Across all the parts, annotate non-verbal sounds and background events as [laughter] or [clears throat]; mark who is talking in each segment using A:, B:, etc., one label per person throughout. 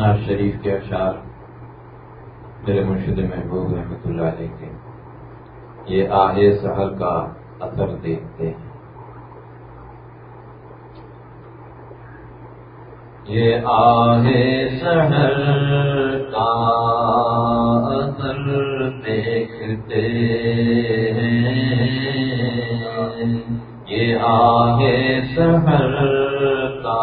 A: ناز شریف کے اشعار میرے مرشد محبوب رحمۃ اللہ علیہ کے یہ آہے سہر کا اثر دیکھتے ہیں۔ یہ آہے سہر کا اثر دیکھتے ہیں۔ یہ آہے سہر کا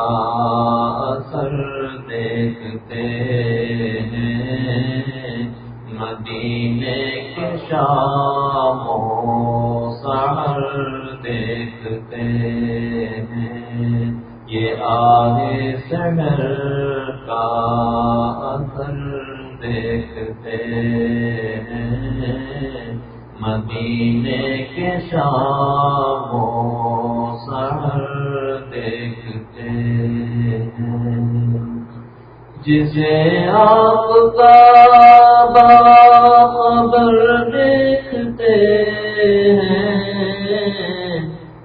A: اثر دیکھتے ہیں۔ مدینے کے شام سہر دیکھتے ہیں۔ یہ آگے سہر کا اثر دیکھتے ہیں۔ مدینے کے شام سہر جسے آپ کا باخبر دیکھتے ہیں۔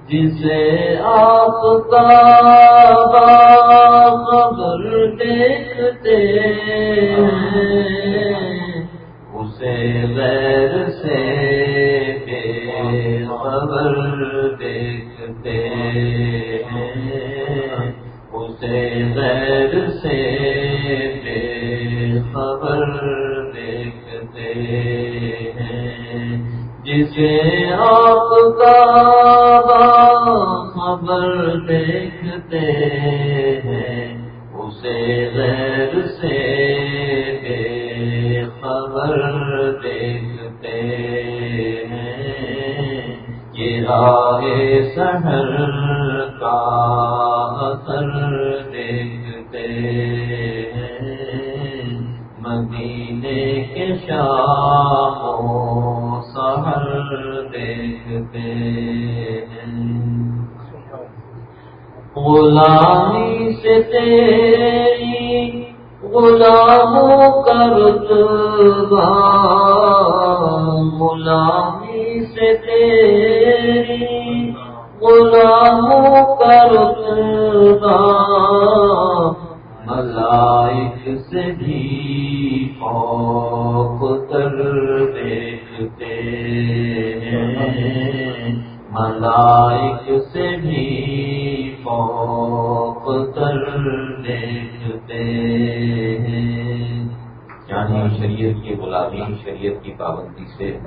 A: جسے آپ کا باخبر دیکھتے ہیں۔ جسے آپ کا غلامی سے تیری غلاموں کرت غلامی سے تیری غلاموں کرت ملائک سے بھی فوق تر دیکھتے ہیں۔ ملائک سے بھی فوق تر دیکھتے ہیں۔ یعنی شریعت کی غلامی شریعت کی پابندی سے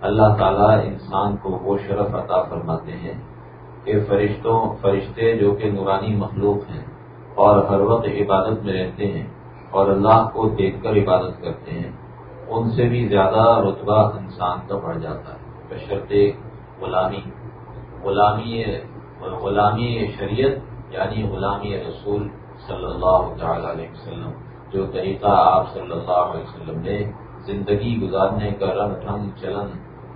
A: اللہ تعالیٰ انسان کو وہ شرف عطا فرماتے ہیں کہ فرشتوں، فرشتے جو کہ نورانی مخلوق ہیں اور ہر وقت عبادت میں رہتے ہیں اور اللہ کو دیکھ کر عبادت کرتے ہیں، ان سے بھی زیادہ رتبہ انسان کا بڑھ جاتا ہے۔ بشرط غلامی غلامی غلامی شریعت یعنی غلامی رسول صلی اللہ تعالی علیہ وسلم، جو طریقہ آپ صلی اللہ علیہ وسلم نے زندگی گزارنے کا رنگ ڈھنگ چلن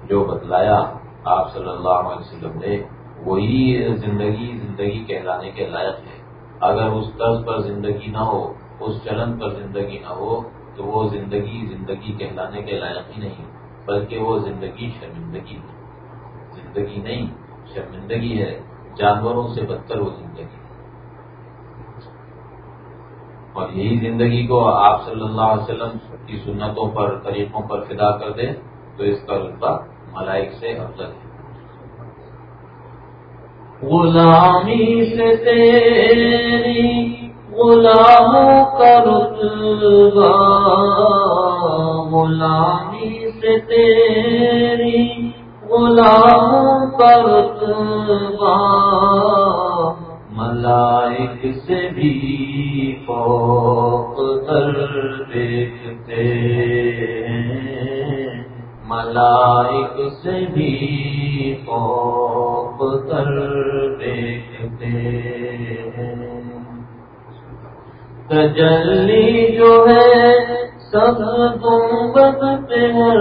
A: جو بتلایا آپ صلی اللہ علیہ وسلم نے، وہی زندگی زندگی کہلانے کے لائق ہے۔ اگر اس طرز پر زندگی نہ ہو، اس چلن پر زندگی نہ ہو، تو وہ زندگی زندگی کہلانے کے لائق ہی نہیں، بلکہ وہ زندگی شرمندگی ہے۔ زندگی نہیں، شرمندگی ہے۔ جانوروں سے بدتر وہ زندگی۔ اور یہی زندگی کو آپ صلی اللہ علیہ وسلم کی سنتوں پر، طریقوں پر فدا کر دیں تو اس کا رتبہ ملائک سے افضل ہے۔ غلامی سے تیری غلاموں کا رتبہ، غلامی سے تیری غلاموں کا رتبہ ملائک سے بھی فوق تر دیکھتے ملائک سے بھی فوق تر دیکھتے تجلی جو ہے سب تم بدتے ہر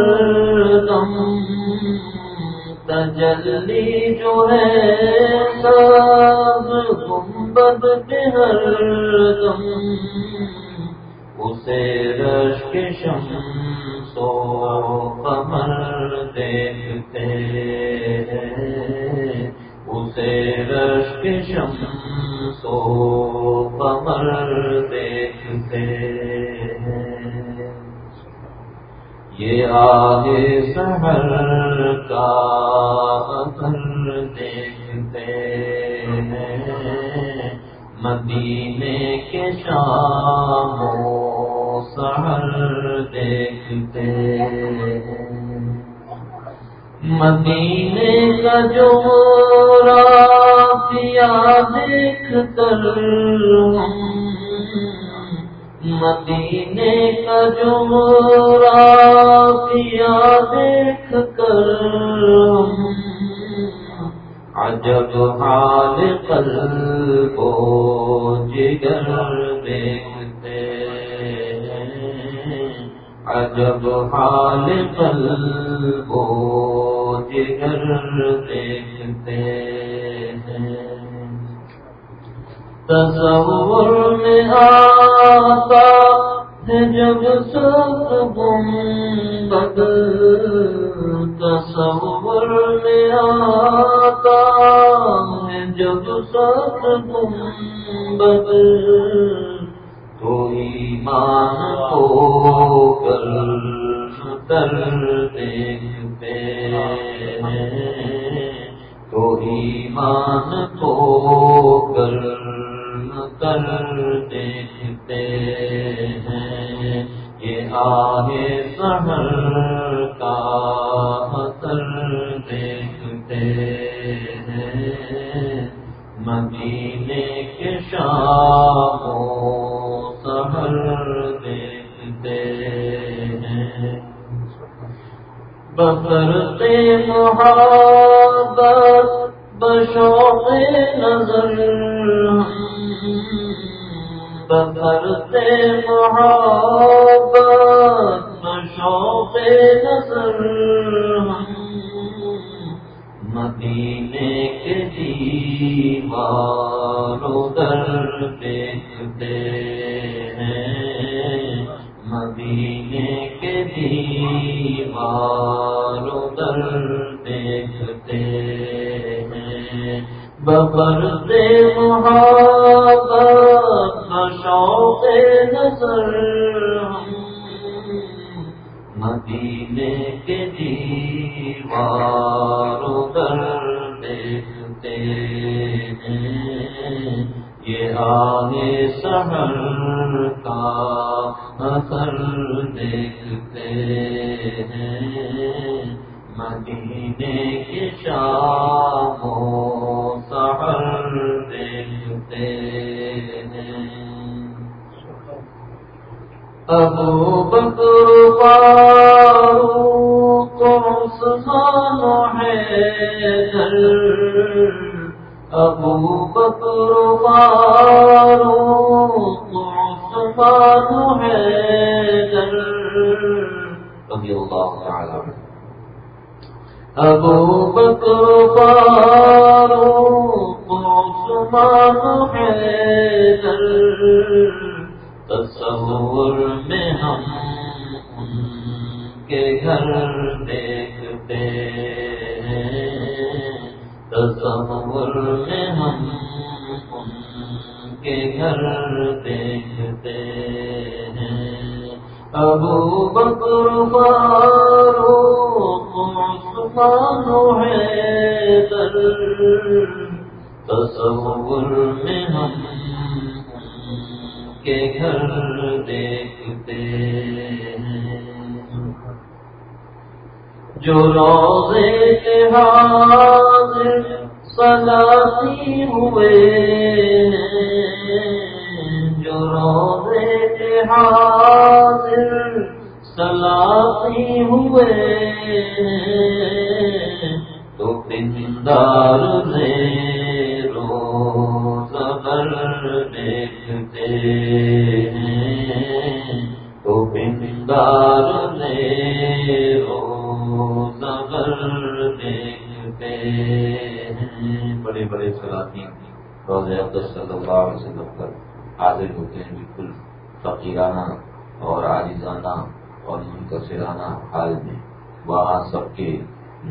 A: دم تجلی جو ہے سب تم بدتے ہر دم، اسے رش کے شم سو کمر دیکھتے ہیں۔ اسے رش کے شم سو کمر دیکھتے یہ آگے سہر کا اثر دیکھتے ہیں۔ مدینے کے شام و سہر دیکھتے ہیں۔ مدینے کا جو رافیہ دیکھ کر مدینے کا جو رافیہ دیکھ کر۔ عجب حال قلب و جگر دیکھتے عجب حال قلب و جگر دیکھتے تصور میں آتا ہے جب سب گنبد تصور میں آتا ہے جب سب گنبد تو ایمان ہو کر تر دیکھتے ہیں تو ایمان ہو کر دیکھتے ہیں۔ یہ آگے سہر کا آگے کا اثر دیکھتے ہیں۔ مدینے کے شام سہر دیکھتے ہیں۔ ابو بکر فاروق عثمان حیدر۔ ابو بکر فاروق رضی اللہ تعالی عنہ۔ ابو بکر فاروق عثمان حیدر، تصور میں ہم ان کے گھر دیکھتے ہیں۔ تصور میں ہم ان کے گھر دیکھتے ابو بکر فاروق عثمان حیدر، تصور میں ہم کے گھر دیکھتے ہیں۔ جو روزے کے حاضر سلاتی ہوئے جو روزے کے حاضر سلاتی ہوئے تو پندار نے روز بر دیکھتے ہیں۔ تو پندار نے روز بر دیکھتے ہیں۔ بڑے بڑے سلاطین روز عبدال صلی اللہ علیہ وسلم پر۔ حاضر ہوتے ہیں، بالکل فقیرانہ اور عاجزانہ اور منکسرانہ حال میں۔ وہاں سب کے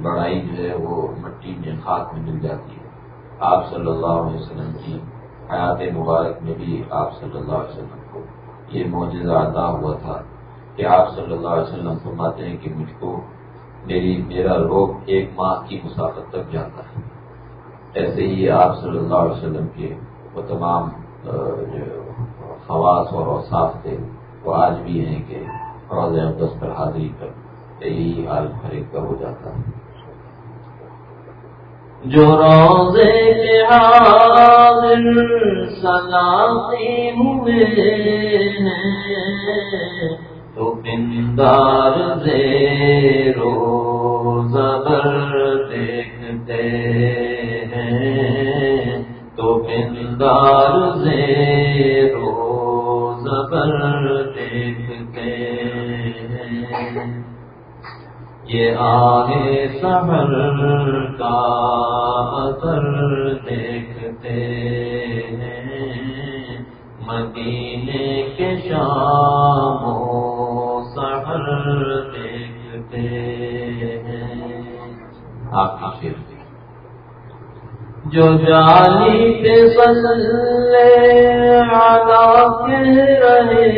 A: بڑائی جو ہے وہ مٹی میں خاک میں مل جاتی ہے۔ آپ صلی اللہ علیہ وسلم کی حیات مبارک میں بھی آپ صلی اللہ علیہ وسلم کو یہ معجزہ عطا ہوا تھا کہ آپ صلی اللہ علیہ وسلم فرماتے ہیں کہ مجھ کو میری، میرا روگ ایک ماہ کی مسافت تک جاتا ہے۔ ایسے ہی آپ صلی اللہ علیہ وسلم کے وہ تمام خواص اور اوساف تھے، وہ آج بھی ہیں کہ روز اقدس پر حاضری کر یہی حال ہر ایک کا ہو جاتا ہے۔ جو روزے حاضر سلاتی ہوئے تو پندار دے روز دیکھتے ہیں۔ تو پندار دے روز دیکھتے ہیں۔ یہ آئے سمر کا اثر دیکھتے ہیں۔ مدینے کے شام دیکھتے ہیں۔ آپ کی شیر جو جالی پہ سلے آگا کہہ رہے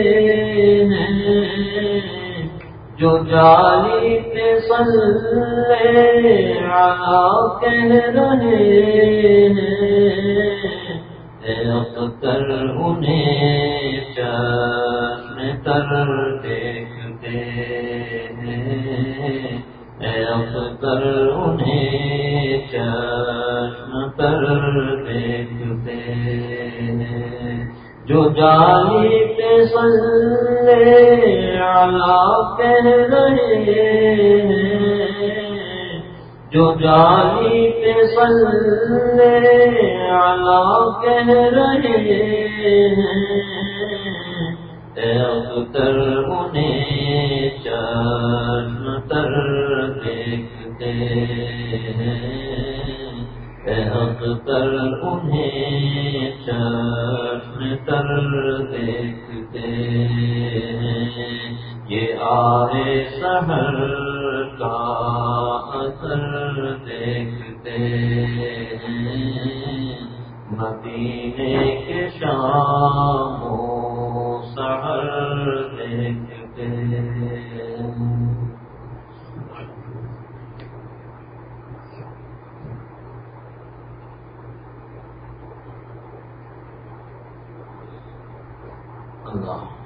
A: ہیں۔ جو جالی پہ سلے آگا کہہ رہے ہیں۔ اختر انہیں چشم تر دیکھتے ہیں۔ اختر انہیں چشم تر دیکھتے ہیں۔ جو جالی پہ سلے آلہ کہہ رہے ہیں۔ جو جالی پہ سلے آلہ کہہ رہے ہیں۔ اختر انہیں چشم اللہ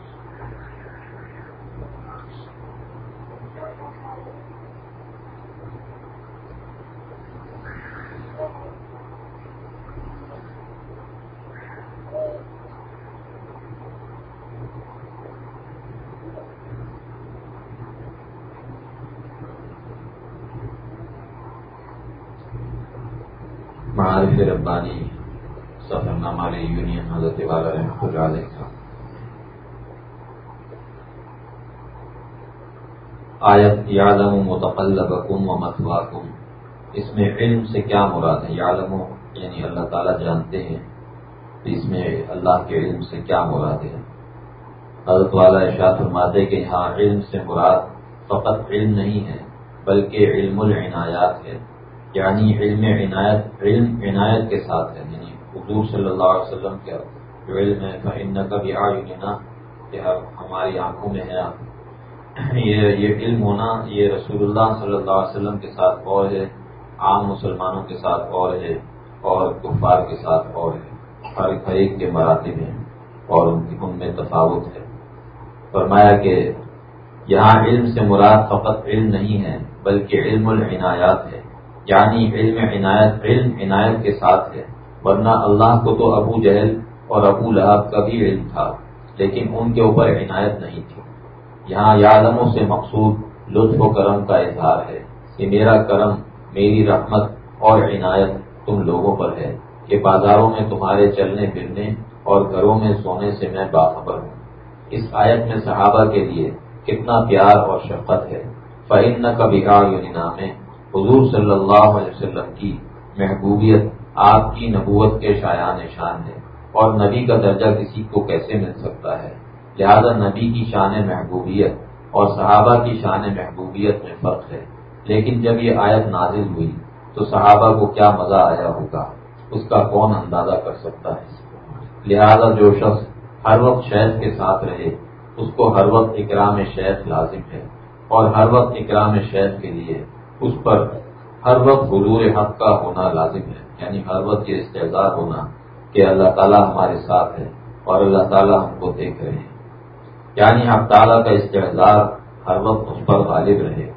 A: ربانی سفر نامہ یونین حضرت والا رحمۃ اللہ علیہ کا۔ آیت یادم متقلبکم و مسواکم اس میں علم سے کیا مراد ہے؟ یادم یعنی اللہ تعالیٰ جانتے ہیں۔ اس میں اللہ کے علم سے کیا مراد ہے؟ حضرت والا ارشاد فرماتے کہ ہاں علم سے مراد فقط علم نہیں ہے، بلکہ علم العنایات ہے۔ یعنی علم عنایت علم عنایت کے ساتھ ہے یعنی حضور صلی اللہ علیہ وسلم کا جو علم ہے ان کا بھی آنا کہ ہماری آنکھوں میں ہے [clears throat] یہ یہ علم ہونا، یہ رسول اللہ صلی اللہ علیہ وسلم کے ساتھ اور ہے، عام مسلمانوں کے ساتھ اور ہے، اور کفار کے ساتھ اور ہے۔ ہر ایک کے مراتب ہیں اور ان کی، ان میں تفاوت ہے۔ فرمایا کہ یہاں علم سے مراد فقط علم نہیں ہے، بلکہ علم العنایات ہے۔ یعنی علم عنایت علم عنایت کے ساتھ ہے، ورنہ اللہ کو تو ابو جہل اور ابو لہب کا بھی علم تھا، لیکن ان کے اوپر عنایت نہیں تھی۔ یہاں یادموں سے مقصود لطف و کرم کا اظہار ہے کہ میرا کرم، میری رحمت اور عنایت تم لوگوں پر ہے کہ بازاروں میں تمہارے چلنے، پھرنے اور گھروں میں سونے سے میں باخبر ہوں۔ اس آیت میں صحابہ کے لیے کتنا پیار اور شفقت ہے۔ فعن کا بگاڑ یونی نام حضور صلی اللہ علیہ وسلم کی محبوبیت آپ کی نبوت کے شایان شان ہے اور نبی کا درجہ کسی کو کیسے مل سکتا ہے؟ لہذا نبی کی شان محبوبیت اور صحابہ کی شان محبوبیت میں فرق ہے۔ لیکن جب یہ آیت نازل ہوئی تو صحابہ کو کیا مزہ آیا ہوگا؟ اس کا کون اندازہ کر سکتا ہے؟ لہذا جو شخص ہر وقت شہد کے ساتھ رہے، اس کو ہر وقت اکرام شیخ لازم ہے اور ہر وقت اکرام شیخ کے لیے اس پر ہر وقت حضور حق کا ہونا لازم ہے یعنی ہر وقت یہ استحصال ہونا کہ اللہ تعالیٰ ہمارے ساتھ ہے اور اللہ تعالیٰ ہم کو دیکھ رہے ہیں۔ یعنی اب تعالیٰ کا استحصال ہر وقت اس پر غالب رہے۔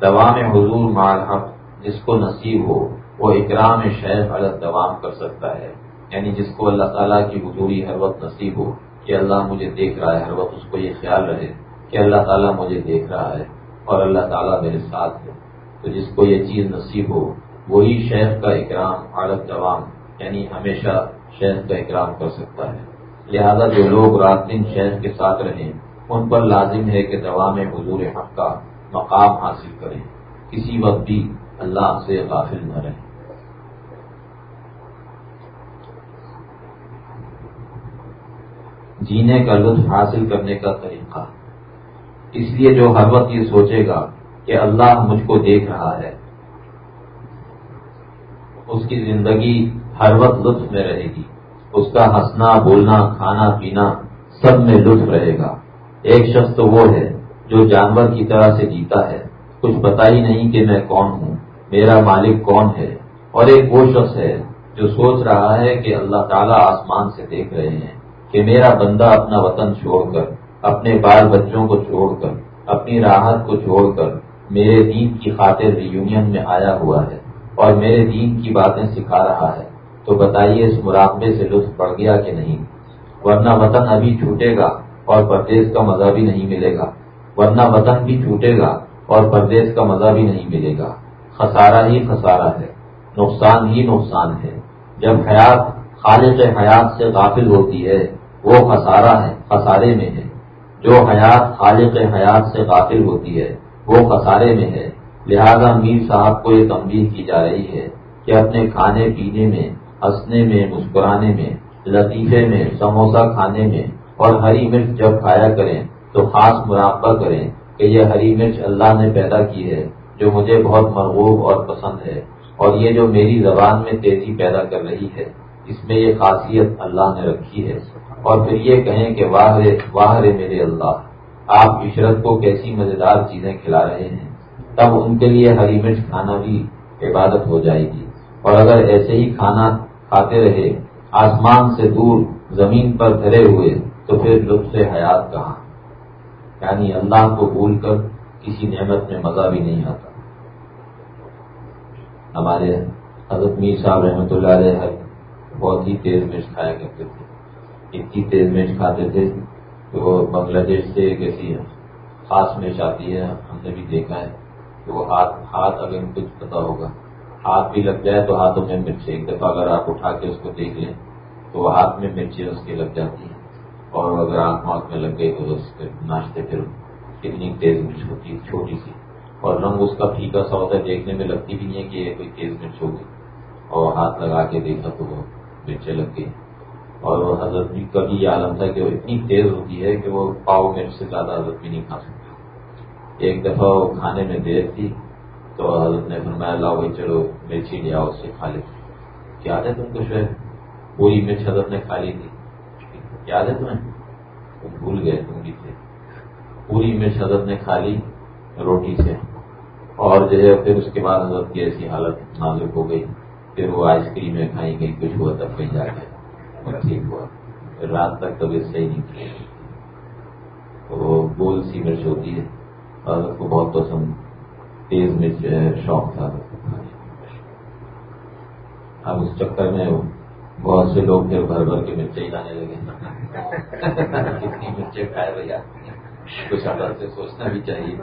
A: دوام حضور مال حق جس کو نصیب ہو، وہ اکرام شیخ الگ دوام کر سکتا ہے۔ یعنی جس کو اللہ تعالیٰ کی حضوری ہر وقت نصیب ہو کہ اللہ مجھے دیکھ رہا ہے، ہر وقت اس کو یہ خیال رہے کہ اللہ تعالیٰ مجھے دیکھ رہا ہے اور اللہ تعالیٰ میرے ساتھ ہے۔ تو جس کو یہ چیز نصیب ہو، وہی شیخ کا اکرام عالت دوام یعنی ہمیشہ شیخ کا اکرام کر سکتا ہے۔ لہذا جو لوگ رات دن شیخ کے ساتھ رہیں، ان پر لازم ہے کہ دوام حضور حق کا مقام حاصل کریں۔ کسی وقت بھی اللہ سے غافل نہ رہیں۔ جینے کا لطف حاصل کرنے کا طریقہ۔ اس لیے جو ہر وقت یہ سوچے گا کہ اللہ مجھ کو دیکھ رہا ہے۔ اس کی زندگی ہر وقت لطف میں رہے گی۔ اس کا ہنسنا، بولنا، کھانا، پینا سب میں لطف رہے گا۔ ایک شخص تو وہ ہے جو جانور کی طرح سے جیتا ہے۔ کچھ پتا ہی نہیں کہ میں کون ہوں۔ میرا مالک کون ہے؟ اور ایک وہ شخص ہے جو سوچ رہا ہے کہ اللہ تعالیٰ آسمان سے دیکھ رہے ہیں کہ میرا بندہ اپنا وطن چھوڑ کر، اپنے بال بچوں کو چھوڑ کر، اپنی راحت کو چھوڑ کر میرے دین کی خاطر ریونین میں آیا ہوا ہے اور میرے دین کی باتیں سکھا رہا ہے، تو بتائیے اس مراقبے سے لطف پڑ گیا کہ نہیں؟ ورنہ وطن ابھی چھوٹے گا اور پردیش کا مزہ بھی نہیں ملے گا۔ ورنہ وطن بھی چھوٹے گا اور پردیش کا مزہ بھی نہیں ملے گا۔ خسارہ ہی خسارہ ہے، نقصان ہی نقصان ہے۔ جب حیات خالق حیات سے غافل ہوتی ہے، وہ خسارہ ہے، خسارے میں ہے۔ جو حیات خالق حیات سے غافل ہوتی ہے وہ خسارے میں ہے۔ لہذا میر صاحب کو یہ تنبیہ کی جا رہی ہے کہ اپنے کھانے پینے میں، ہنسنے میں، مسکرانے میں، لطیفے میں، سموسہ کھانے میں اور ہری مرچ جب کھایا کریں تو خاص مراقبہ کریں کہ یہ ہری مرچ اللہ نے پیدا کی ہے، جو مجھے بہت مرغوب اور پسند ہے اور یہ جو میری زبان میں تیزی پیدا کر رہی ہے، اس میں یہ خاصیت اللہ نے رکھی ہے۔ اور پھر یہ کہیں کہ واہ رے واہ رے میرے اللہ۔ آپ عشرت کو کیسی مزیدار چیزیں کھلا رہے ہیں، تب ان کے لیے ہری مرچ کھانا بھی عبادت ہو جائے گی۔ اور اگر ایسے ہی کھانا کھاتے رہے، آسمان سے دور، زمین پر دھرے ہوئے، تو پھر لطف حیات کہاں؟ یعنی اللہ کو بھول کر کسی نعمت میں مزہ بھی نہیں آتا۔ ہمارے حضرت میر صاحب رحمۃ اللہ علیہ بہت ہی تیز مرچ کھایا کرتے تھے۔ اتنی تیز مرچ کھاتے تھے کہ وہ بنگلہ دیش سے ایک ایسی خاص مرچ آتی ہے، ہم نے بھی دیکھا ہے کہ وہ ہاتھ ہاتھ اگر کچھ پتا ہوگا، ہاتھ بھی لگ جائے تو ہاتھوں میں مرچ ایک دفعہ اگر آپ اٹھا کے اس کو دیکھ لیں تو وہ ہاتھ میں مرچیں اس کی لگ جاتی ہیں اور اگر آنکھ آنکھ میں لگ گئی تو اس کے ناشتے پھر کتنی تیز مرچ ہوتی ہے، چھوٹی سی۔ اور رنگ اس کا پھیکا سا ہوتا ہے، دیکھنے میں لگتی بھی نہیں ہے کہ یہ کوئی تیز مرچ ہوگی۔ اور ہاتھ لگا کے دیکھا تو وہ مرچیں لگ گئی۔ اور وہ حضرت بھی کبھی یہ عالم تھا کہ وہ اتنی تیز ہوتی ہے کہ وہ پاؤ مرچ سے زیادہ حضرت بھی نہیں کھا سکتے ایک دفعہ وہ کھانے میں دیر تھی تو حضرت نے فرمایا، لاؤ بھائی، چلو مرچی لیا اس سے کھا لیتے یاد ہے تم کو شاید پوری مرچ حضرت نے کھا لی تھی۔ یاد ہے تمہیں؟ تم بھول گئے، تم بھی تھے۔ پوری مرچ حضرت نے کھا لی روٹی سے۔ اور جو ہے، پھر اس کے بعد حضرت کی ایسی حالت نازک ہو گئی۔ پھر وہ آئس کریمیں کھائی گئی، کچھ ہوا تب کہیں جا کے۔ ٹھیک ہوا۔ رات تک طبیعت صحیح نہیں تھی۔ وہ گول سی مرچ ہوتی ہے۔ حضرت کو بہت پسند۔ تیز مرچ شوق تھا۔ اب اس چکر میں بہت سے لوگ پھر بھر بھر کے مرچیں لانے لگے۔ کتنی مرچیں کھائے بھیا کچھ اگر سے سوچنا بھی چاہیے۔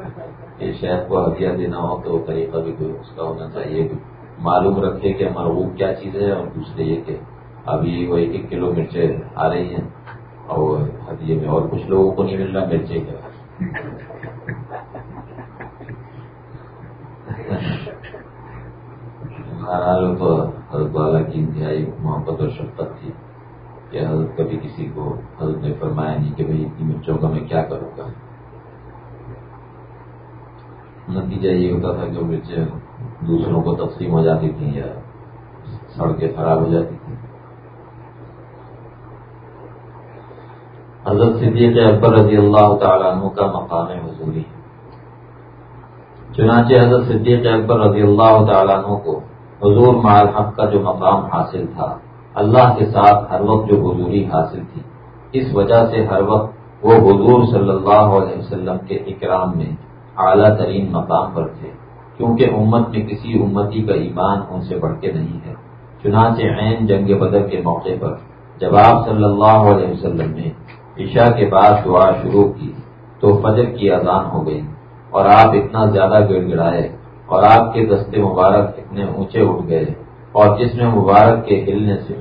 A: کہ شہد کو ہدیہ دینا ہو تو طریقہ بھی کوئی اس کا ہونا چاہیے۔ معلوم رکھے کہ مرغوب کیا چیز ہے اور دوسرے یہ کہ ابھی وہ ایک ایک کلو مرچیں آ رہی ہیں اور ہدیے میں اور کچھ لوگوں کو نہیں مل رہا مرچیں کے بہرحال تو حضرت والا کی انتہائی محبت اور شفقت تھی کہ حضرت کبھی کسی کو حضرت نے فرمایا نہیں کہ بھائی اتنی مرچوں کا میں کیا کروں گا؟ نتیجہ یہ ہوتا تھا کہ مرچیں دوسروں کو تقسیم ہو جاتی تھیں یا سڑکیں خراب ہو جاتی تھیں۔ حضرت صدیق اکبر رضی اللہ تعالیٰ عنہ کا مقام حضوری چنانچہ حضرت صدیق اکبر رضی اللہ تعالیٰ عنہ کو حضور حق کا جو مقام حاصل تھا، اللہ کے ساتھ ہر وقت جو حضوری حاصل تھی، اس وجہ سے ہر وقت وہ حضور صلی اللہ علیہ وسلم کے اکرام میں اعلیٰ ترین مقام پر تھے، کیونکہ امت میں کسی امتی کا ایمان ان سے بڑھ کے نہیں ہے۔ چنانچہ عین جنگ بدر کے موقع پر جب آپ صلی اللہ علیہ وسلم نے عشاء کے بعد دعا شروع کی تو فجر کی اذان ہو گئی اور آپ اتنا زیادہ گڑ گڑائے اور آپ کے دستے مبارک اتنے اونچے اٹھ گئے اور جس میں مبارک کے ہلنے سے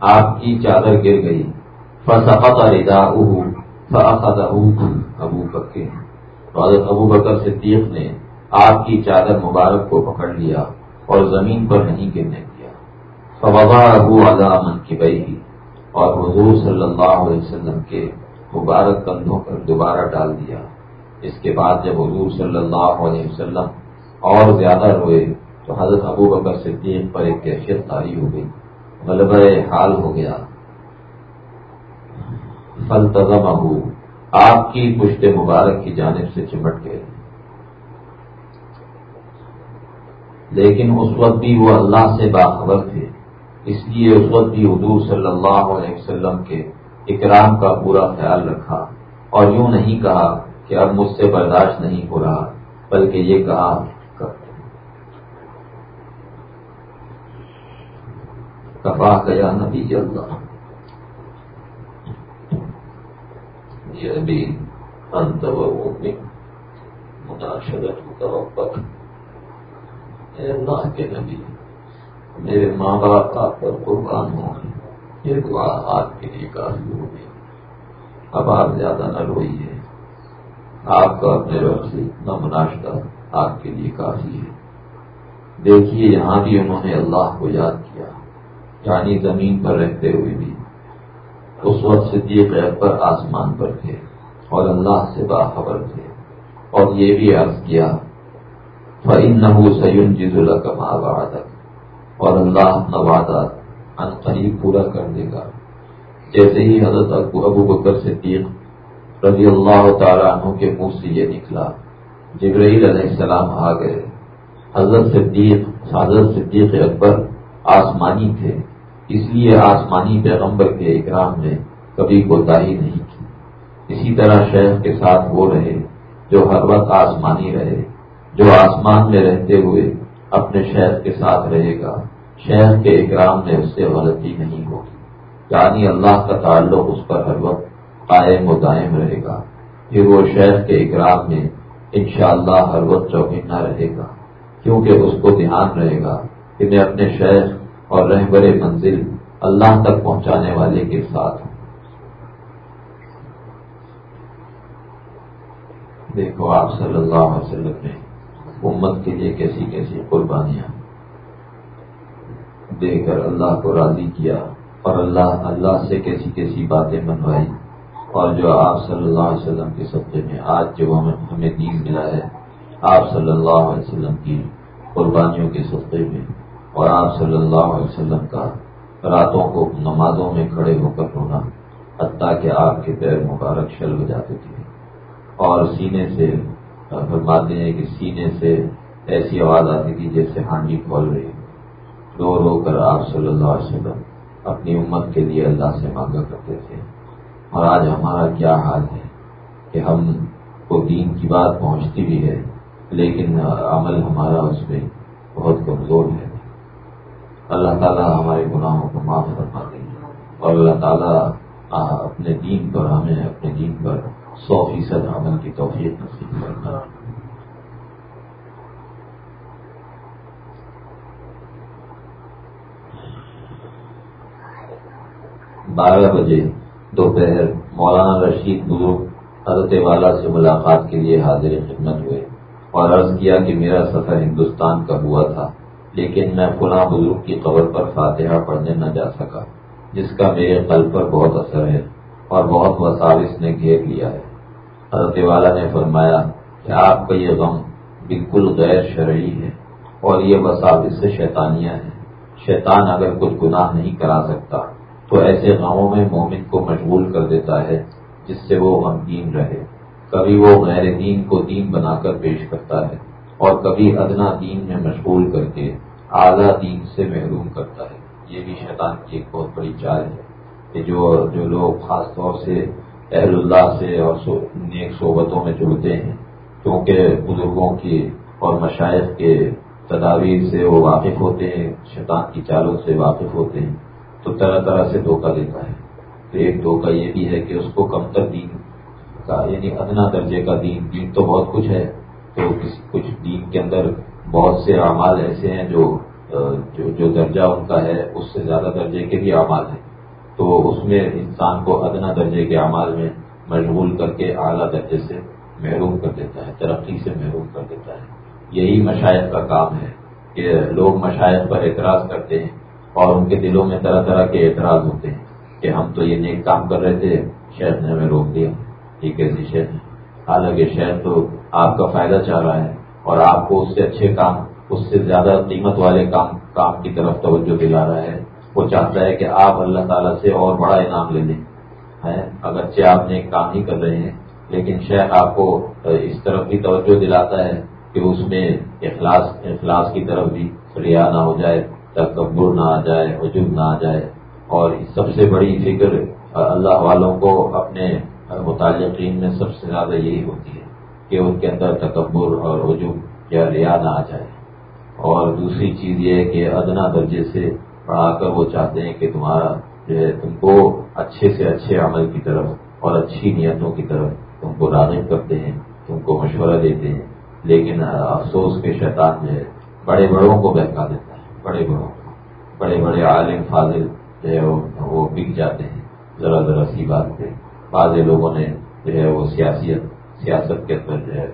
A: آپ کی چادر گر گئی۔ فسقط ردا فاخذ ابو بکر۔ حضرت ابو بکر صدیق نے آپ کی چادر مبارک کو پکڑ لیا اور زمین پر نہیں گرنے دیا ابو علامن کی بئی اور حضور صلی اللہ علیہ وسلم کے مبارک کندھوں پر دوبارہ ڈال دیا۔ اس کے بعد جب حضور صلی اللہ علیہ وسلم اور زیادہ روئے تو حضرت ابو بکر صدیق پر ایک کیفیت تاری ہو گئی، غلبہ حال ہو گیا۔ فلتظم ابو آپ کی پشت مبارک کی جانب سے چمٹ گئے۔ لیکن اس وقت بھی وہ اللہ سے باخبر تھے۔ اس لیے اس وقت بھی حضور صلی اللہ علیہ وسلم کے اکرام کا پورا خیال رکھا اور یوں نہیں کہا کہ اب مجھ سے برداشت نہیں ہو رہا، بلکہ یہ کہا کپا گیا نبی اللہ۔ یہ بھی انت متاشرت اے اللہ کے نبی۔ میرے ماں باپ آپ پر قربان ہوں یہ دعا آپ کے لیے کافی ہوگی اب آپ زیادہ نہ روئیے۔ آپ کا اپنے رب سے اتنا مناشدہ آپ کے لیے کافی ہے۔ دیکھیے، یہاں بھی انہوں نے اللہ کو یاد کیا یعنی زمین پر رہتے ہوئے بھی۔ اس وقت صدیق پر آسمان پر تھے اور اللہ سے باخبر تھے۔ اور یہ بھی عرض کیا فعین نبو سعین جز القما وعدک اور اللہ اپنا وعدہ ان قریب پورا کر دے گا جیسے ہی حضرت ابو بکر صدیق رضی اللہ تعالیٰ عنہ کے منہ سے یہ نکلا، جبرائیل علیہ السلام آ گئے۔ حضرت صدیق حضرت صدیق اکبر آسمانی تھے، اس لیے آسمانی پیغمبر کے اکرام میں کبھی کوتاہی نہیں کی۔ اسی طرح شیخ کے ساتھ وہ رہے جو ہر وقت آسمانی رہے، جو آسمان میں رہتے ہوئے اپنے شہر کے ساتھ رہے گا۔ شہر کے اکرام میں اس سے غلطی نہیں ہوگی یعنی اللہ کا تعلق اس پر ہر وقت قائم و دائم رہے گا۔ پھر وہ شہر کے اکرام میں انشاءاللہ ہر وقت چوکنا رہے گا، کیونکہ اس کو دھیان رہے گا کہ میں اپنے شہر اور رہبر منزل اللہ تک پہنچانے والے کے ساتھ ہوں۔ دیکھو آپ صلی اللہ علیہ وسلم نے امت کے لیے کیسی کیسی قربانیاں۔ دے کر اللہ کو راضی کیا اور اللہ اللہ سے کیسی کیسی باتیں منوائی۔ اور جو آپ صلی اللہ علیہ وسلم کے سطح میں آج جو ہمیں دین ملا ہے، آپ صلی اللہ علیہ وسلم کی قربانیوں کے سطح میں اور آپ صلی اللہ علیہ وسلم کا راتوں کو نمازوں میں کھڑے ہو کر رونا، حتیٰ کہ آپ کے پیر مبارک شل ہو جاتے تھے اور سینے سے فرماتے ہیں کہ سینے سے ایسی آواز آتی تھی جیسے ہانڈی کھول رہی رو رو کر آپ صلی اللہ علیہ وسلم اپنی امت کے لیے اللہ سے مانگا کرتے تھے۔ اور آج ہمارا کیا حال ہے کہ ہم کو دین کی بات پہنچتی بھی ہے، لیکن عمل ہمارا اس میں بہت کمزور ہے۔ اللہ تعالیٰ ہمارے گناہوں کو معاف فرما دیں اور اللہ تعالیٰ اپنے دین پر، ہمیں اپنے دین پر سو فیصد عمل کی توفیق نصیب کرنا۔ بارہ بجے دوپہر مولانا رشید بزرگ حضرت والا سے ملاقات کے لیے حاضر خدمت ہوئے اور عرض کیا کہ میرا سفر ہندوستان کا ہوا تھا، لیکن میں فلاں بزرگ کی قبر پر فاتحہ پڑھنے نہ جا سکا، جس کا میرے قلب پر بہت اثر ہے اور بہت وساوس نے گھیر لیا ہے۔ حضرت والا نے فرمایا کہ آپ کا یہ غم بالکل غیر شرعی ہے اور یہ وساوس سے شیطانیاں ہیں۔ شیطان اگر کچھ گناہ نہیں کرا سکتا، تو ایسے غموں میں مومن کو مشغول کر دیتا ہے جس سے وہ غمگین رہے۔ کبھی وہ غیر دین کو دین بنا کر پیش کرتا ہے اور کبھی ادنا دین میں مشغول کر کے اعلیٰ دین سے محروم کرتا ہے۔ یہ بھی شیطان کی ایک بہت بڑی چال ہے کہ جو جو لوگ خاص طور سے اہل اللہ سے اور نیک صحبتوں میں جڑتے ہیں، کیونکہ بزرگوں کی اور مشائق کے تدابیر سے وہ واقف ہوتے ہیں، شیطان کی چالوں سے واقف ہوتے ہیں۔ تو طرح طرح سے دھوکہ دیتا ہے۔ تو ایک دھوکہ یہ بھی ہے کہ اس کو کمتر دین کا یعنی ادنا درجے کا دین دین تو بہت کچھ ہے۔ تو کچھ دین کے اندر بہت سے اعمال ایسے ہیں جو جو درجہ ان کا ہے، اس سے زیادہ درجے کے بھی اعمال ہیں۔ تو اس میں انسان کو ادنا درجے کے اعمال میں مشغول کر کے اعلیٰ درجے سے محروم کر دیتا ہے، ترقی سے محروم کر دیتا ہے۔ یہی مشاہد کا کام ہے کہ لوگ مشاہد پر اعتراض کرتے ہیں اور ان کے دلوں میں طرح طرح کے اعتراض ہوتے ہیں کہ ہم تو یہ نیک کام کر رہے تھے شہر نے ہمیں روک دیا۔ یہ کیسی شہر ہے جی، حالانکہ شہر تو آپ کا فائدہ چاہ رہا ہے اور آپ کو اس سے اچھے کام، اس سے زیادہ قیمت والے کام کام کی طرف توجہ دلا رہا ہے۔ وہ چاہتا ہے کہ آپ اللہ تعالیٰ سے اور بڑا انعام لے لیں۔ اگرچہ آپ نیک کام ہی کر رہے ہیں، لیکن شیخ آپ کو اس طرف بھی توجہ دلاتا ہے کہ اس میں اخلاص اخلاص کی طرف بھی ریا نہ ہو جائے، تکبر نہ آ جائے عجب نہ آ جائے۔ اور سب سے بڑی فکر اللہ والوں کو اپنے متعلقین میں سب سے زیادہ یہی ہوتی ہے کہ ان کے اندر تکبر اور عجب یا ریا نہ آ جائے۔ اور دوسری چیز یہ ہے کہ ادنا درجے سے پڑھا کر وہ چاہتے ہیں کہ تمہارا جو ہے تم کو اچھے سے اچھے عمل کی طرف اور اچھی نیتوں کی طرف تم کو راغب کرتے ہیں، تم کو مشورہ دیتے ہیں۔ لیکن افسوس کے شیطان جو ہے بڑے بڑوں کو بہکا دیتا ہے۔ بڑے بڑوں کو۔ بڑے بڑے عالم، فاضل جو ہے وہ بک جاتے ہیں۔ ذرا ذرا سی بات پہ۔ بعض لوگوں نے جو ہے وہ سیاست سیاست کے اندر جو ہے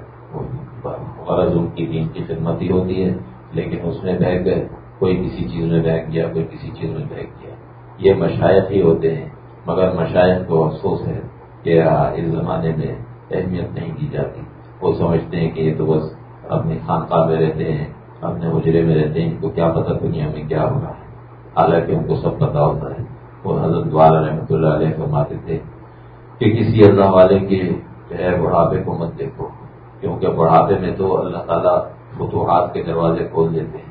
A: غرض ان کی دین کی خدمت ہی ہوتی ہے، لیکن اس میں بہک گئے کوئی کسی چیز میں بہک گیا، کوئی کسی چیز میں بہک گیا۔ یہ مشائق ہی ہوتے ہیں، مگر مشائق کو افسوس ہے کہ اس زمانے میں اہمیت نہیں دی جاتی۔ وہ سمجھتے ہیں کہ یہ تو بس اپنی خانقاہ میں رہتے ہیں، اپنے اجرے میں رہتے ہیں، ان کو کیا پتہ دنیا میں کیا ہو رہا ہے۔ حالانکہ ان کو سب پتا ہوتا ہے۔ وہ حضرت والا رحمۃ اللہ علیہ فرماتے تھے کہ کسی اللہ والے کے جو ہے، بڑھاپے کو مت دیکھو، کیونکہ بڑھاپے میں تو اللہ تعالیٰ فتوحات کے دروازے کھول دیتے ہیں۔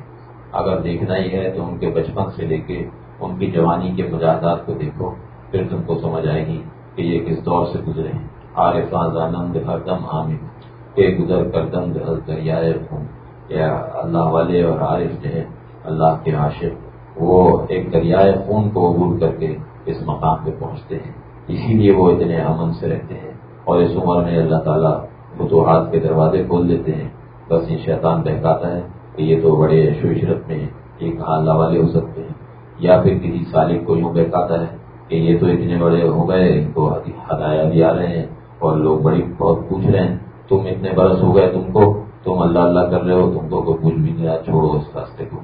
A: اگر دیکھنا ہی ہے تو ان کے بچپن سے لے کے ان کی جوانی کے مجاہدات کو دیکھو، پھر تم کو سمجھ آئے گی کہ یہ کس دور سے گزرے ہیں۔ عارف آزانند ہر دم حامد کہ گزر کر دم دریائے خون۔ یا اللہ والے اور عارف جو ہے اللہ کے عاشق، وہ ایک دریائے خون کو عبور کر کے اس مقام پہ پہنچتے ہیں۔ اسی لیے وہ اتنے امن سے رہتے ہیں اور اس عمر میں اللہ تعالیٰ فتوحات کے دروازے کھول دیتے ہیں۔ بس یہ شیطان بہکاتا ہے۔ کہ یہ تو بڑے عشرت میں یہ کہاں اللہ والے ہو سکتے ہیں، یا پھر کسی سالک کو یوں بہکاتا ہے کہ یہ تو اتنے بڑے ہو گئے، ان کو ہدایا بھی آ رہے ہیں اور لوگ بڑی بہت پوچھ رہے ہیں، تم اتنے برس ہو گئے تم کو؟ تم اللہ اللہ کر رہے ہو، تم کو کوئی پوچھ بھی نہیں رہا چھوڑو اس راستے کو۔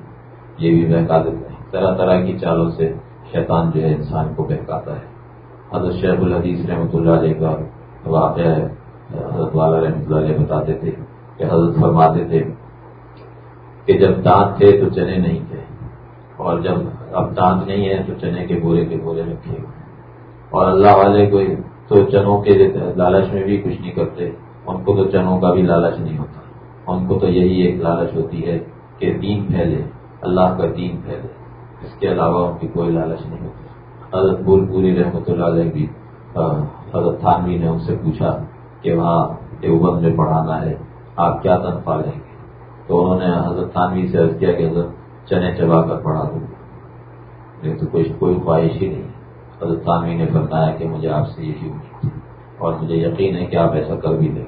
A: یہ بھی بہکا دیتے ہیں۔ طرح طرح کی چالوں سے شیطان جو ہے انسان کو بہکاتا ہے۔ حضرت شیخ الحدیث رحمۃ اللہ علیہ کا واقعہ ہے، حضرت والا رحمۃ اللہ علیہ بتاتے تھے کہ حضرت فرماتے تھے کہ جب دانت تھے تو چنے نہیں تھے، اور جب اب دانت نہیں ہے تو چنے کے بورے کے بورے رکھے اور اللہ والے کو تو چنوں کے لالچ میں بھی کچھ نہیں کرتے، ان کو تو چنوں کا بھی لالچ نہیں ہوتا۔ ان کو تو یہی ایک لالچ ہوتی ہے کہ دین پھیلے، اللہ کا دین پھیلے، اس کے علاوہ ان کی کوئی لالچ نہیں ہوتی۔ حضرت پور پوری رحمۃ اللہ علیہ بھی حضرت تھانوی نے ان سے پوچھا کہ وہاں دیوبند میں پڑھانا ہے، آپ کیا تنخواہ لیں گے؟ تو انہوں نے حضرت تھانوی سے عرض کیا کہ حضرت چنے چبا کر پڑھا دوں گے تو کوئی کوئی خواہش ہی نہیں۔ حضرت تھانوی نے فرمایا کہ مجھے آپ سے یہی امید تھی اور مجھے یقین ہے کہ آپ ایسا کر بھی دیں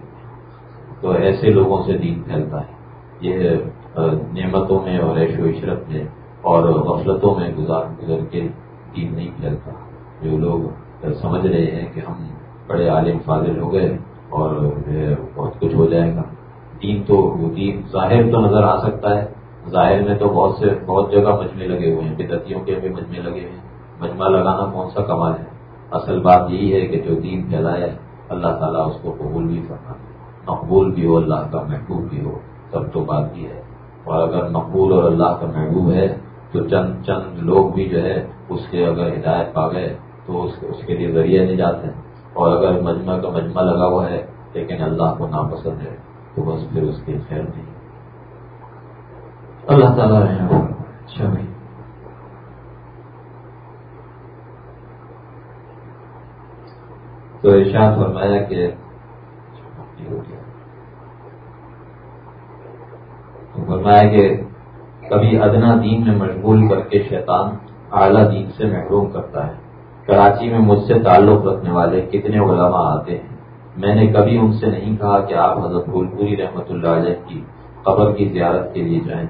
A: تو ایسے لوگوں سے دین پھیلتا ہے۔ یہ نعمتوں میں اور عیش و عشرت میں اور غفلتوں میں گزار گزر کے دین نہیں پھیلتا۔ جو لوگ سمجھ رہے ہیں کہ ہم بڑے عالم فاضل ہو گئے اور بہت کچھ ہو جائے گا۔ دین تو دین ظاہر تو نظر آ سکتا ہے، ظاہر میں تو بہت سے بہت جگہ مجمے لگے ہوئے ہیں، بدتیوں کے بھی مجمے لگے ہوئے ہیں۔ مجمع لگانا کون سا کمال ہے؟ اصل بات یہی ہے کہ جو دین پھیلائے، اللہ تعالیٰ اس کو قبول بھی کرنا مقبول بھی ہو، اللہ کا محبوب بھی ہو، سب تو بات یہ ہے۔ اور اگر مقبول اور اللہ کا محبوب ہے، تو چند چند لوگ بھی جو ہے، اس کے اگر ہدایت پا گئے، تو اس کے لیے ذریعہ نہیں جاتے ہیں۔ اور اگر مجمع کا مجمع لگا ہوا ہے، لیکن اللہ کو ناپسند ہے۔ تو بس پھر اس کی خیر نہیں۔ اللہ تعالیٰ اچھا بھائی تو ارشاد فرمایا کہ فرمایا کہ کبھی ادنا دین میں مشغول کر کے شیطان اعلیٰ دین سے محروم کرتا ہے۔ کراچی میں مجھ سے تعلق رکھنے والے کتنے علماء آتے ہیں۔ میں نے کبھی ان سے نہیں کہا کہ آپ حضرت پھول پوری رحمۃ اللہ علیہ کی قبر کی زیارت کے لیے جائیں۔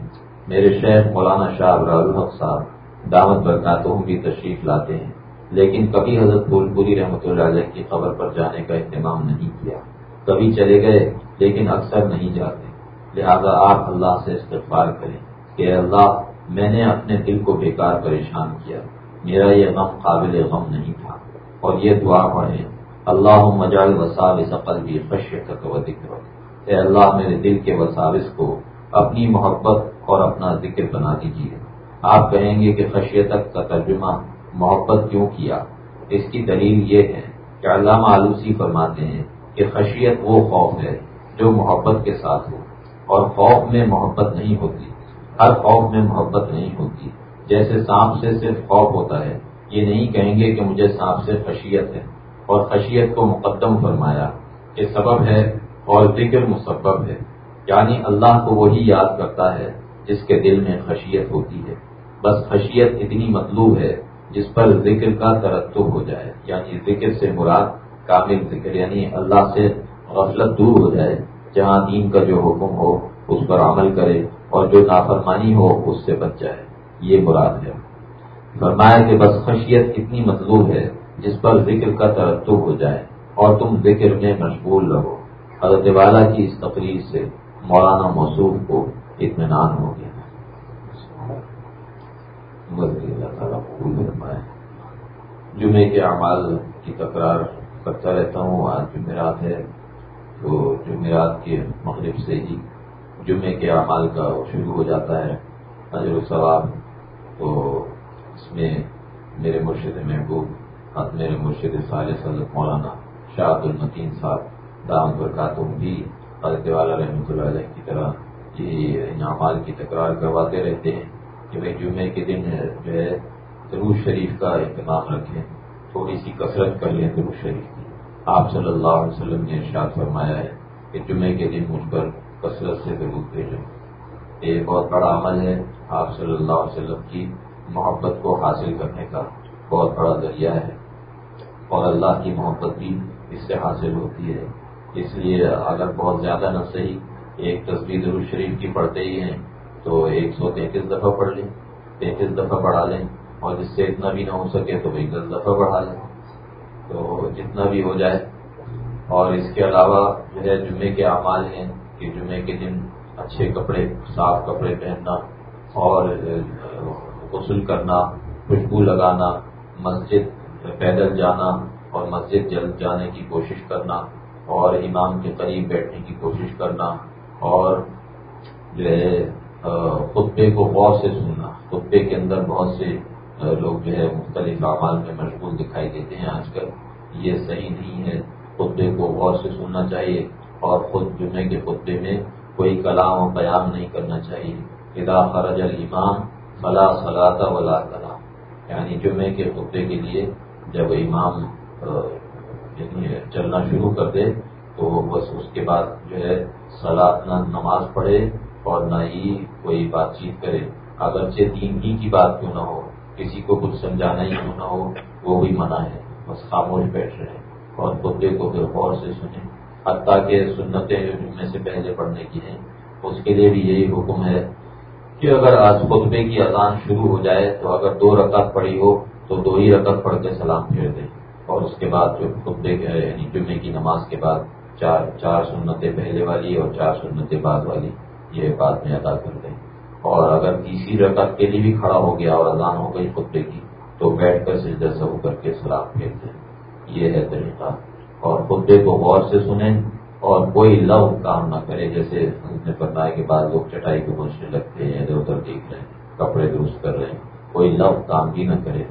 A: میرے شیخ مولانا شاہ ابرال الحق صاحب دعوت برکاتوں بھی تشریف لاتے ہیں، لیکن کبھی حضرت پھول پوری رحمۃ اللہ علیہ کی قبر پر جانے کا اہتمام نہیں کیا۔ کبھی چلے گئے، لیکن اکثر نہیں جاتے۔ لہذا آپ اللہ سے استغفار کریں کہ اللہ، میں نے اپنے دل کو بیکار پریشان کیا۔ میرا یہ غم قابل غم نہیں تھا، اور یہ دعا پڑھیں اللہ مجال وساو سقل بھی خشیت و ذکر اے اللہ، میرے دل کے وساوس کو اپنی محبت اور اپنا ذکر بنا دیجیے۔ آپ کہیں گے کہ خشیتک کا ترجمہ محبت کیوں کیا؟ اس کی دلیل یہ ہے کہ علامہ آلوسی فرماتے ہیں کہ خشیت وہ خوف ہے جو محبت کے ساتھ ہو، اور خوف میں محبت نہیں ہوتی۔ ہر خوف میں محبت نہیں ہوتی۔ جیسے سانپ سے صرف خوف ہوتا ہے، یہ نہیں کہیں گے کہ مجھے سانپ سے خشیت ہے۔ اور خشیت کو مقدم فرمایا کہ سبب ہے اور ذکر مسبب ہے یعنی اللہ کو وہی یاد کرتا ہے جس کے دل میں خشیت ہوتی ہے۔ بس خشیت اتنی مطلوب ہے جس پر ذکر کا ترتب ہو جائے یعنی ذکر سے مراد کامل ذکر یعنی اللہ سے غفلت دور ہو جائے۔ جہاں دین کا جو حکم ہو، اس پر عمل کرے اور جو نافرمانی ہو، اس سے بچ جائے۔ یہ مراد ہے۔ فرمایا کہ بس خشیت اتنی مطلوب ہے جس پر ذکر کا ترتب ہو جائے اور تم ذکر میں مشغول رہو۔ حضرت والا کی اس تقریر سے مولانا موصوف کو اطمینان ہو گیا۔ جمعے کے اعمال کی تکرار کرتا رہتا ہوں۔ آج جمعرات ہے تو جمعرات کے مغرب سے ہی جمعے کے اعمال کا شروع ہو جاتا ہے۔ نظر و ثواب تو اس میں میرے مرشد محبوب میرے مرشد صالح حضرت مولانا شاہ عبد المتین صاحب دام برکاتم بھی حضرت والا رحمۃ اللہ علیہ کی طرح جی یہ انعامات کی تکرار کرواتے رہتے ہیں کہ بھائی جمعے کے دن جو ہے ضرور شریف کا اہتمام رکھیں، تھوڑی سی کثرت کر لیں ضرور شریف کی۔ آپ صلی اللہ علیہ وسلم نے ارشاد فرمایا ہے کہ جمعے کے دن مجھ پر کثرت سے ضرور بھیجیں۔ یہ بہت بڑا عمل ہے آپ صلی اللہ علیہ وسلم کی محبت کو حاصل کرنے کا بہت بڑا ذریعہ ہے۔ اور اللہ کی محبت بھی اس سے حاصل ہوتی ہے۔ اس لیے اگر بہت زیادہ نہ صحیح ایک تصویر ضرور شریف کی پڑھتے ہی ہیں، تو ایک سو تینتیس دفعہ پڑھ لیں، تینتیس دفعہ پڑھا لیں، اور جس سے اتنا بھی نہ ہو سکے تو ایک دس دفعہ پڑھا لیں۔ تو جتنا بھی ہو جائے۔ اور اس کے علاوہ جو ہے جمعے کے اعمال ہیں، کہ جمعے کے دن اچھے کپڑے، صاف کپڑے پہننا، اور غسل کرنا، خوشبو لگانا، مسجد پیدل جانا اور مسجد جلد جانے کی کوشش کرنا اور امام کے قریب بیٹھنے کی کوشش کرنا اور جو ہے خطبے کو غور سے سننا۔ خطبے کے اندر بہت سے لوگ جو ہے، مختلف اعمال میں مشغول دکھائی دیتے ہیں آج کل۔ یہ صحیح نہیں ہے۔ خطبے کو غور سے سننا چاہیے اور خود جمعے کے خطبے میں کوئی کلام و قیام نہیں کرنا چاہیے۔ ادا خرج الامام فلا صلاح ولا کلام یعنی جمعے کے خطبے کے لیے جب امام یعنی چلنا شروع کر دے تو بس اس کے بعد جو ہے سلاد نہ نماز پڑھے اور نہ ہی کوئی بات چیت کرے۔ اگرچہ دین ہی کی بات کیوں نہ ہو، کسی کو کچھ سمجھانا ہی کیوں نہ ہو، وہ بھی منع ہے۔ بس خاموش بیٹھ رہے اور خطبے کو پھر غور سے سنیں۔ حتیٰ کہ سنتیں جو جمعے سے پہلے پڑھنے کی ہیں، اس کے لیے بھی یہی حکم ہے کہ اگر آج خطبے کی اذان شروع ہو جائے تو اگر دو رکعت پڑی ہو تو دو ہی رکعت پڑھ کے سلام پھیر دیں اور اس کے بعد جو خطبے یعنی جمعے کی نماز کے بعد چار چار سنتیں پہلے والی اور چار سنتیں بعد والی، یہ بعد میں ادا کر دیں۔ اور اگر تیسری رکعت کے لیے بھی کھڑا ہو گیا اور اذان ہو گئی خطبے کی، تو بیٹھ کر سجدہ سب کر کے سلام پھیر دیں یہ ہے طریقہ۔ اور خطبے کو غور سے سنیں۔ اور کوئی لو کام نہ کرے، جیسے اس نے بتایا کہ بعض لوگ چٹائی کو پہنچنے لگتے ہیں، ادھر ادھر دیکھ رہے ہیں، کپڑے درست کر رہے ہیں، کوئی لو کام بھی نہ کرے۔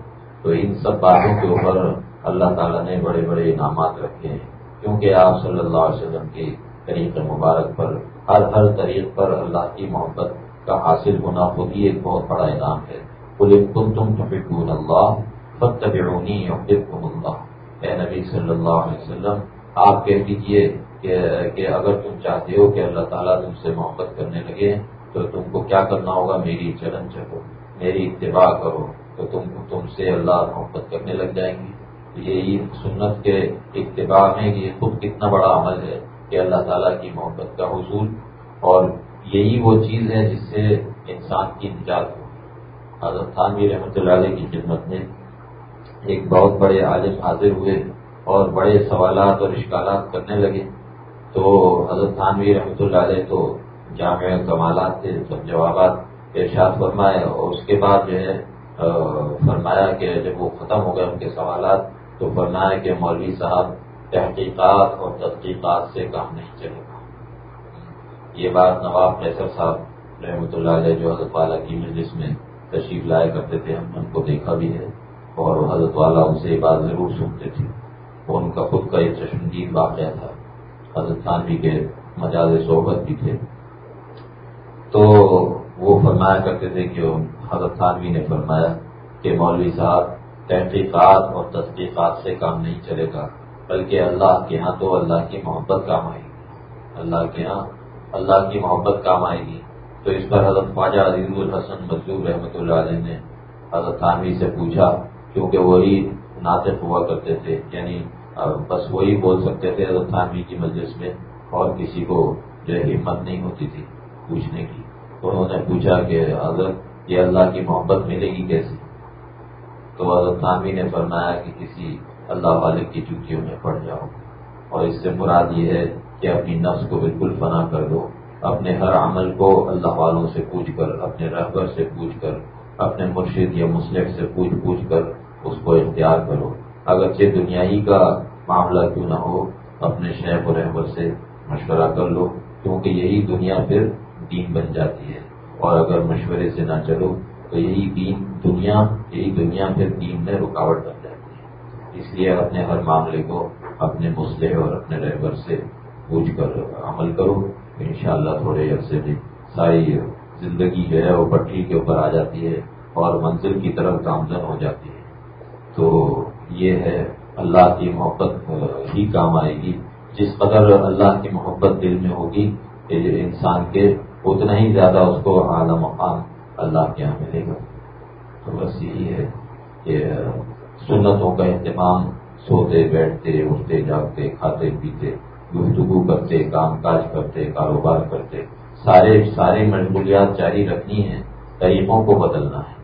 A: تو ان سب باتوں کے اوپر اللہ تعالیٰ نے بڑے بڑے انعامات رکھے ہیں۔ کیونکہ آپ صلی اللہ علیہ وسلم کی طریق مبارک پر، ہر ہر طریق پر اللہ کی محبت کا حاصل ہونا خود ہی ایک بہت بڑا انعام ہے۔ کل کن تم تفکون اللہ فتح اللہ اے نبی صلی اللہ علیہ وسلم، آپ کہہ دیجیے کہ اگر تم چاہتے ہو کہ اللہ تعالیٰ تم سے محبت کرنے لگے، تو تم کو کیا کرنا ہوگا؟ میری چلن چلو میری اتباع کرو، تو تم تم سے اللہ محبت کرنے لگ جائیں گی۔ یہی سنت کے اتباع میں یہ خود کتنا بڑا عمل ہے کہ اللہ تعالیٰ کی محبت کا حصول۔ اور یہی وہ چیز ہے جس سے انسان کی نجات ہو۔ حضرت خانوی رحمۃ اللہ علیہ کی خدمت میں ایک بہت بڑے عالم حاضر ہوئے اور بڑے سوالات اور اشکالات کرنے لگے۔ تو حضرت خانوی رحمۃ اللہ علیہ تو جامع کمالات تھے سب جوابات ارشاد فرمائے اور اس کے بعد جو ہے فرمایا کہ جب وہ ختم ہو گئے ان کے سوالات تو فرمایا کہ مولوی صاحب، تحقیقات اور تحقیقات سے کام نہیں چلے گا۔ یہ بات نواب فیصل صاحب رحمۃ اللہ علیہ جو حضرت والا کی مجلس میں تشریف لایا کرتے تھے، ہم نے ان کو دیکھا بھی ہے اور حضرت والا ان سے یہ بات ضرور سنتے تھے۔ وہ ان کا خود کا یہ چشمدید واقعہ تھا۔ حضرت خانوی کے مجاز صحبت بھی تھے۔ تو وہ فرمایا کرتے تھے کہ حضرت خانوی نے فرمایا کہ مولوی صاحب، تحقیقات اور تحقیقات سے کام نہیں چلے گا، بلکہ اللہ کے ہاں تو اللہ کی محبت کام آئے گی۔ اللہ کے ہاں اللہ کی محبت کام آئے گی۔ تو اس پر حضرت خواجہ عزیز الحسن مزدور رحمۃ اللہ علیہ نے حضرت خانوی سے پوچھا، کیونکہ وہی ناطق ہوا کرتے تھے یعنی بس وہی بول سکتے تھے حضرت خانوی کی مجلس میں اور کسی کو جو ہمت نہیں ہوتی تھی پوچھنے کی۔ انہوں نے پوچھا کہ حضرت، یہ اللہ کی محبت ملے گی کیسے؟ تو حضرت خانوی نے فرمایا کہ کسی اللہ والے کی چٹکیوں میں پڑ جاؤ۔ اور اس سے مراد یہ ہے کہ اپنی نفس کو بالکل فنا کر دو۔ اپنے ہر عمل کو اللہ والوں سے پوچھ کر، اپنے رہبر سے پوچھ کر، اپنے مرشد یا مسلم سے پوچھ پوچھ کر اس کو اختیار کرو۔ اگرچہ دنیائی کا معاملہ کیوں نہ ہو، اپنے شیخ و رہبر سے مشورہ کر لو، کیونکہ یہی دنیا پھر دین بن جاتی ہے۔ اور اگر مشورے سے نہ چلو، تو یہی دین دنیا، یہی دنیا پھر دین میں رکاوٹ بن جاتی ہے۔ اس لیے اپنے ہر معاملے کو اپنے مسلح اور اپنے رہبر سے پوچھ کر عمل کرو۔ ان شاء اللہ تھوڑے عرصے میں ساری زندگی جو ہے وہ پٹری کے اوپر آ جاتی ہے اور منزل کی طرف گامزن ہو جاتی ہے۔ تو یہ ہے اللہ کی محبت ہی کام آئے گی۔ جس قدر اللہ کی محبت دل میں ہوگی انسان کے اتنا ہی زیادہ اس کو اعلیٰ مقام اللہ کے یہاں ملے گا۔ تو بس یہی ہے کہ سنتوں کا اہتمام، سوتے، بیٹھتے، اٹھتے، جاگتے، کھاتے، پیتے، گفتگو کرتے، کام کاج کرتے، کاروبار کرتے، سارے ساری مشغولیات جاری رکھنی ہے طریقوں کو بدلنا ہے۔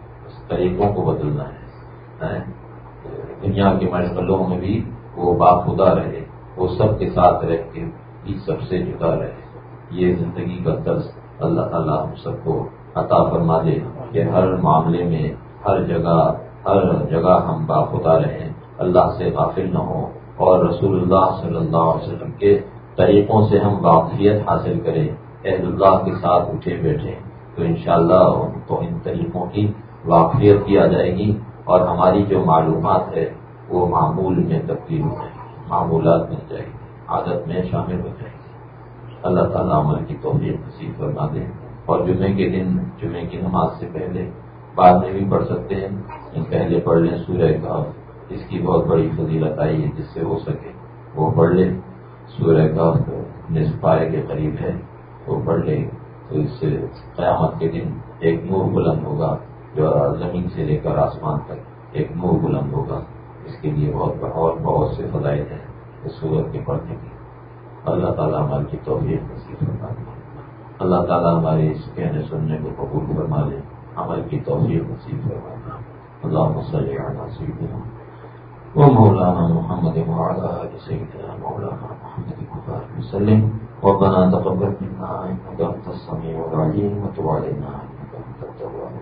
A: طریقوں کو بدلنا ہے۔ دنیا کے مشغلوں میں بھی وہ باخدا رہے، وہ سب کے ساتھ رہ کے بھی سب سے جدا رہے۔ یہ زندگی کا طرز اللہ تعالیٰ ہم سب کو عطا فرما دے کہ ہر معاملے میں، ہر جگہ ہر جگہ ہم باخدا رہیں۔ اللہ سے غافل نہ ہوں اور رسول اللہ صلی اللہ علیہ وسلم کے طریقوں سے ہم واقفیت حاصل کریں، عہد اللہ کے ساتھ اٹھے بیٹھے، تو انشاءاللہ ان کو ان طریقوں کی واقفیت کی آ جائے گی اور ہماری جو معلومات ہے وہ معمول میں تبدیل ہو جائے گی، معمولات بن جائے گی، عادت میں شامل ہو جائے گی۔ اللہ تعالیٰ عمل کی توفیق نصیب فرما دیں اور جمعے کے دن، جمعے کی نماز سے پہلے بعد میں بھی پڑھ سکتے ہیں۔ پہلے پڑھ لیں سورہ کا اس کی بہت بڑی فضیلت آئی ہے، جس سے ہو سکے وہ پڑھ لے سورہ کا نصف پائے کے قریب ہے، وہ پڑھ لے تو اس سے قیامت کے دن ایک نور بلند ہوگا۔ جو زمین سے لے کر آسمان تک ایک نور بلند ہوگا، اس کے لیے بہت اور بہت سے فضائد ہیں اس سورت کے پڑھنے کی اللہ تعالیٰ ہماری کی توفیق نصیب فرما دے۔ اللہ تعالیٰ ہمارے اس کہنے سننے کو قبول فرما لے عمل کی توفیق نصیب فرما دے۔ اللہ مسلم ومولانا محمد وعلى سيدنا مولانا محمد وبارك وسلم۔ ربنا تقبل منا إنك أنت السميع العليم وتب علينا إنك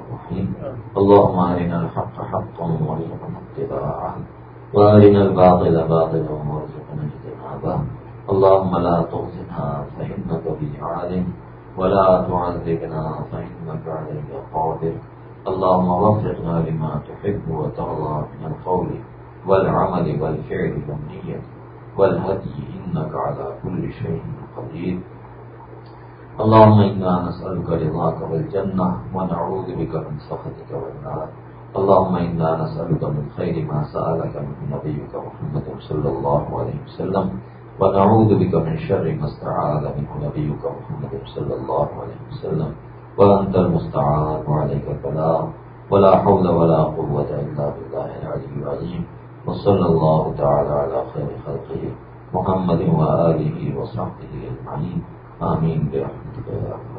A: الرحيم اللهم أرنا الحق حقا وارزقنا اتباعه، وأرنا الباطل باطلا وارزقنا اجتنابه. اللهم لا تخزنا فإنك بي عالم ولا تعذبنا فإنك عليك قادر. اللهم وفقنا لما تحب وترضى من القول والعمل والفعل والنية، والهدي إنك على كل شيء قدير. اللهم إنا نسألك رضاك والجنة ونعوذ بك من سخطك والنار. اللهم إنا نسألك من خير ما سألك من نبيك محمد صلى الله عليه وسلم ونعوذ بك من شر ما استعاذ منه نبيك محمد صلى الله عليه وسلم. وأنت المستعان وعليك البلاغ. ولا حول ولا قوة إلا بالله العلي العظيم. وصلى الله تعالى على خير خلقه محمد وآله وصحبه أجمعين. آمين برحمتك. يا